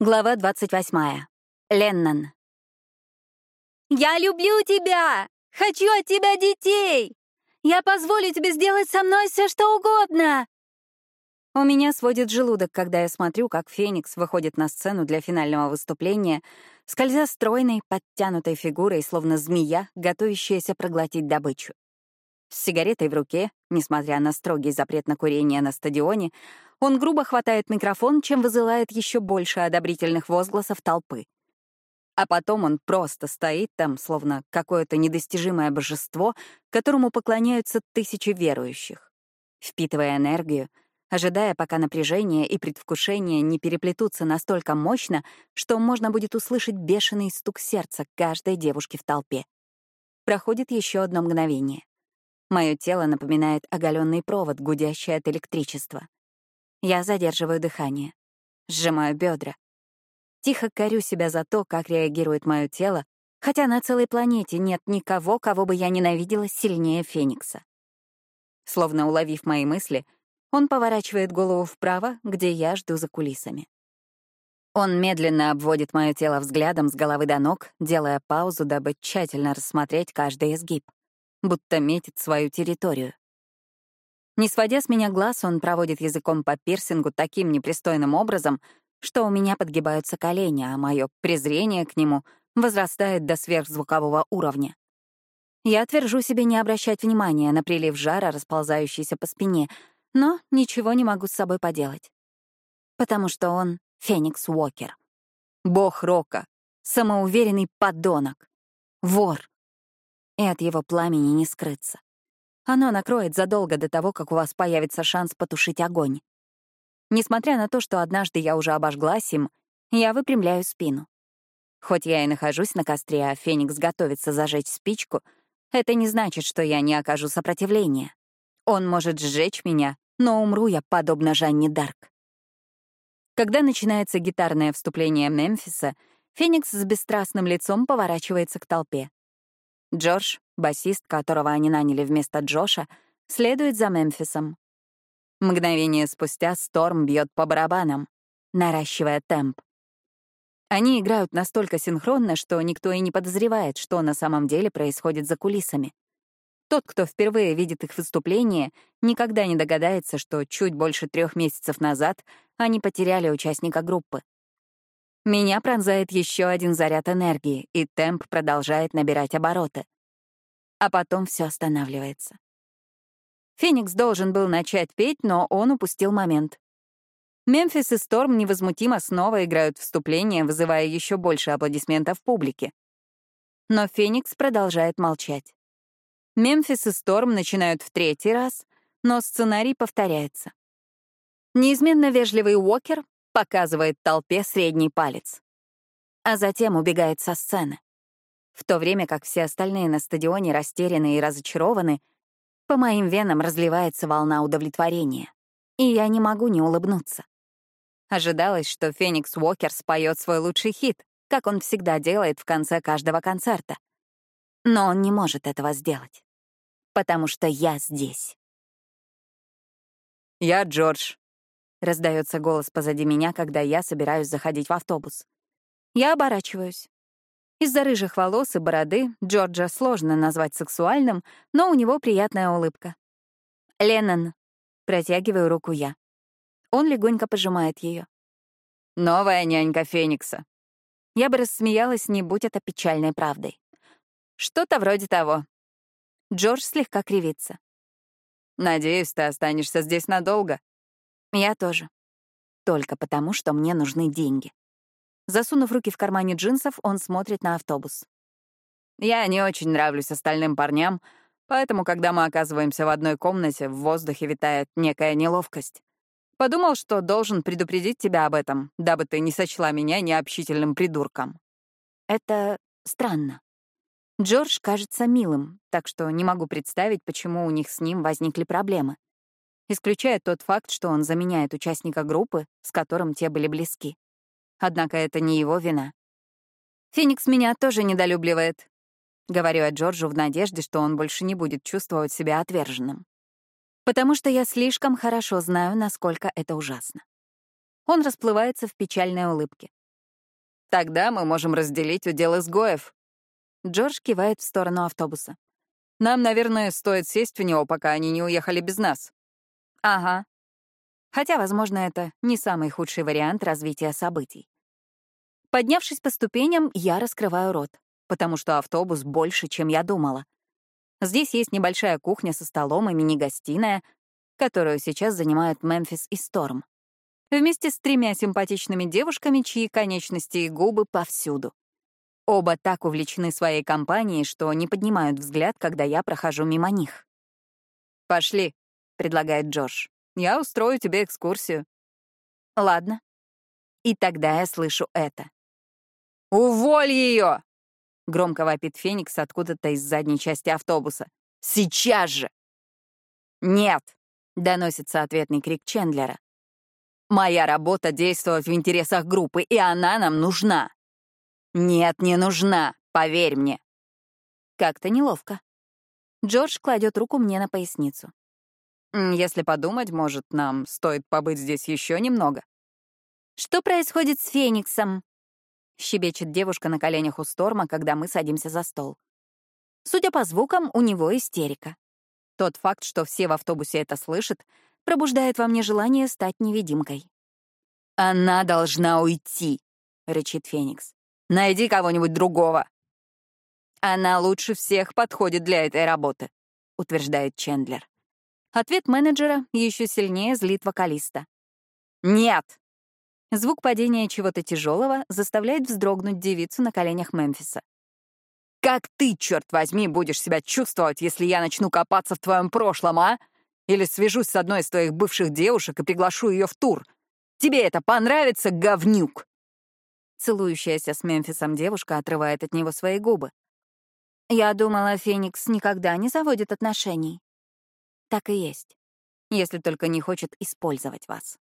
Глава 28. Леннон. «Я люблю тебя! Хочу от тебя детей! Я позволю тебе сделать со мной все, что угодно!» У меня сводит желудок, когда я смотрю, как Феникс выходит на сцену для финального выступления, скользя стройной, подтянутой фигурой, словно змея, готовящаяся проглотить добычу. С сигаретой в руке, несмотря на строгий запрет на курение на стадионе, он грубо хватает микрофон, чем вызывает еще больше одобрительных возгласов толпы. А потом он просто стоит там, словно какое-то недостижимое божество, которому поклоняются тысячи верующих. Впитывая энергию, ожидая, пока напряжение и предвкушение не переплетутся настолько мощно, что можно будет услышать бешеный стук сердца каждой девушки в толпе. Проходит еще одно мгновение. Мое тело напоминает оголенный провод, гудящий от электричества. Я задерживаю дыхание, сжимаю бедра. Тихо корю себя за то, как реагирует мое тело, хотя на целой планете нет никого, кого бы я ненавидела сильнее Феникса. Словно уловив мои мысли, он поворачивает голову вправо, где я жду за кулисами. Он медленно обводит мое тело взглядом с головы до ног, делая паузу, дабы тщательно рассмотреть каждый изгиб будто метит свою территорию. Не сводя с меня глаз, он проводит языком по пирсингу таким непристойным образом, что у меня подгибаются колени, а мое презрение к нему возрастает до сверхзвукового уровня. Я твержу себе не обращать внимания на прилив жара, расползающийся по спине, но ничего не могу с собой поделать. Потому что он — Феникс Уокер. Бог рока, самоуверенный подонок, вор, и от его пламени не скрыться. Оно накроет задолго до того, как у вас появится шанс потушить огонь. Несмотря на то, что однажды я уже обожглась им, я выпрямляю спину. Хоть я и нахожусь на костре, а Феникс готовится зажечь спичку, это не значит, что я не окажу сопротивления. Он может сжечь меня, но умру я подобно Жанне Дарк. Когда начинается гитарное вступление Мемфиса, Феникс с бесстрастным лицом поворачивается к толпе. Джордж, басист, которого они наняли вместо Джоша, следует за Мемфисом. Мгновение спустя Сторм бьет по барабанам, наращивая темп. Они играют настолько синхронно, что никто и не подозревает, что на самом деле происходит за кулисами. Тот, кто впервые видит их выступление, никогда не догадается, что чуть больше трех месяцев назад они потеряли участника группы. Меня пронзает еще один заряд энергии, и темп продолжает набирать обороты. А потом все останавливается. Феникс должен был начать петь, но он упустил момент. Мемфис и Сторм невозмутимо снова играют вступление, вызывая еще больше аплодисментов публики. Но Феникс продолжает молчать. Мемфис и Сторм начинают в третий раз, но сценарий повторяется. Неизменно вежливый Уокер показывает толпе средний палец. А затем убегает со сцены. В то время как все остальные на стадионе растеряны и разочарованы, по моим венам разливается волна удовлетворения. И я не могу не улыбнуться. Ожидалось, что Феникс Уокер споет свой лучший хит, как он всегда делает в конце каждого концерта. Но он не может этого сделать. Потому что я здесь. «Я Джордж», — раздается голос позади меня, когда я собираюсь заходить в автобус. Я оборачиваюсь. Из-за рыжих волос и бороды Джорджа сложно назвать сексуальным, но у него приятная улыбка. «Леннон», — протягиваю руку я. Он легонько пожимает ее. «Новая нянька Феникса». Я бы рассмеялась, не будь это печальной правдой. Что-то вроде того. Джордж слегка кривится. «Надеюсь, ты останешься здесь надолго», я тоже. Только потому, что мне нужны деньги. Засунув руки в кармане джинсов, он смотрит на автобус. Я не очень нравлюсь остальным парням, поэтому, когда мы оказываемся в одной комнате, в воздухе витает некая неловкость. Подумал, что должен предупредить тебя об этом, дабы ты не сочла меня необщительным придурком. Это странно. Джордж кажется милым, так что не могу представить, почему у них с ним возникли проблемы исключая тот факт, что он заменяет участника группы, с которым те были близки. Однако это не его вина. «Феникс меня тоже недолюбливает», — говорю я Джорджу в надежде, что он больше не будет чувствовать себя отверженным. Потому что я слишком хорошо знаю, насколько это ужасно. Он расплывается в печальной улыбке. Тогда мы можем разделить удел изгоев. Джордж кивает в сторону автобуса. Нам, наверное, стоит сесть в него, пока они не уехали без нас. Ага. Хотя, возможно, это не самый худший вариант развития событий. Поднявшись по ступеням, я раскрываю рот, потому что автобус больше, чем я думала. Здесь есть небольшая кухня со столом и мини-гостиная, которую сейчас занимают Мемфис и Сторм. Вместе с тремя симпатичными девушками, чьи конечности и губы повсюду. Оба так увлечены своей компанией, что не поднимают взгляд, когда я прохожу мимо них. «Пошли», — предлагает Джордж. «Я устрою тебе экскурсию». «Ладно». И тогда я слышу это. «Уволь ее!» — громко вопит Феникс откуда-то из задней части автобуса. «Сейчас же!» «Нет!» — доносится ответный крик Чендлера. «Моя работа — действовать в интересах группы, и она нам нужна!» «Нет, не нужна, поверь мне!» Как-то неловко. Джордж кладет руку мне на поясницу. «Если подумать, может, нам стоит побыть здесь еще немного?» «Что происходит с Фениксом?» — щебечет девушка на коленях у Сторма, когда мы садимся за стол. Судя по звукам, у него истерика. Тот факт, что все в автобусе это слышат, пробуждает во мне желание стать невидимкой. «Она должна уйти», — рычит Феникс. «Найди кого-нибудь другого». «Она лучше всех подходит для этой работы», — утверждает Чендлер. Ответ менеджера еще сильнее злит вокалиста. «Нет!» Звук падения чего-то тяжелого заставляет вздрогнуть девицу на коленях Мемфиса. «Как ты, черт возьми, будешь себя чувствовать, если я начну копаться в твоем прошлом, а? Или свяжусь с одной из твоих бывших девушек и приглашу ее в тур? Тебе это понравится, говнюк?» Целующаяся с Мемфисом девушка отрывает от него свои губы. «Я думала, Феникс никогда не заводит отношений». Так и есть, если только не хочет использовать вас.